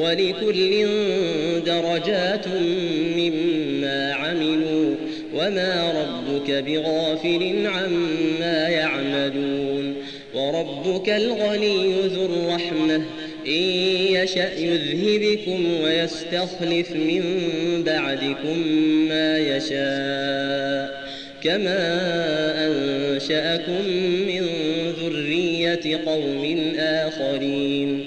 ولكل درجات مما عملوا وما ربك بغافل عما يعملون وربك الغني ذو الرحمة إن يشأ يذهبكم ويستخلف من بعدكم ما يشاء كما أنشأكم من ذرية قوم آخرين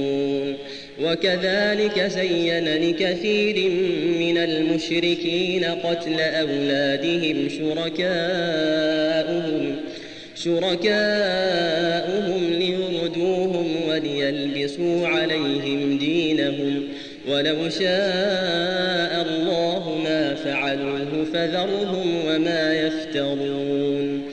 وكذلك زين لكثير من المشركين قتل أولادهم شركاؤهم شركاؤهم ليردوهم وليلبسوا عليهم دينهم ولو شاء الله ما فعلوه فذرهم وما يفترون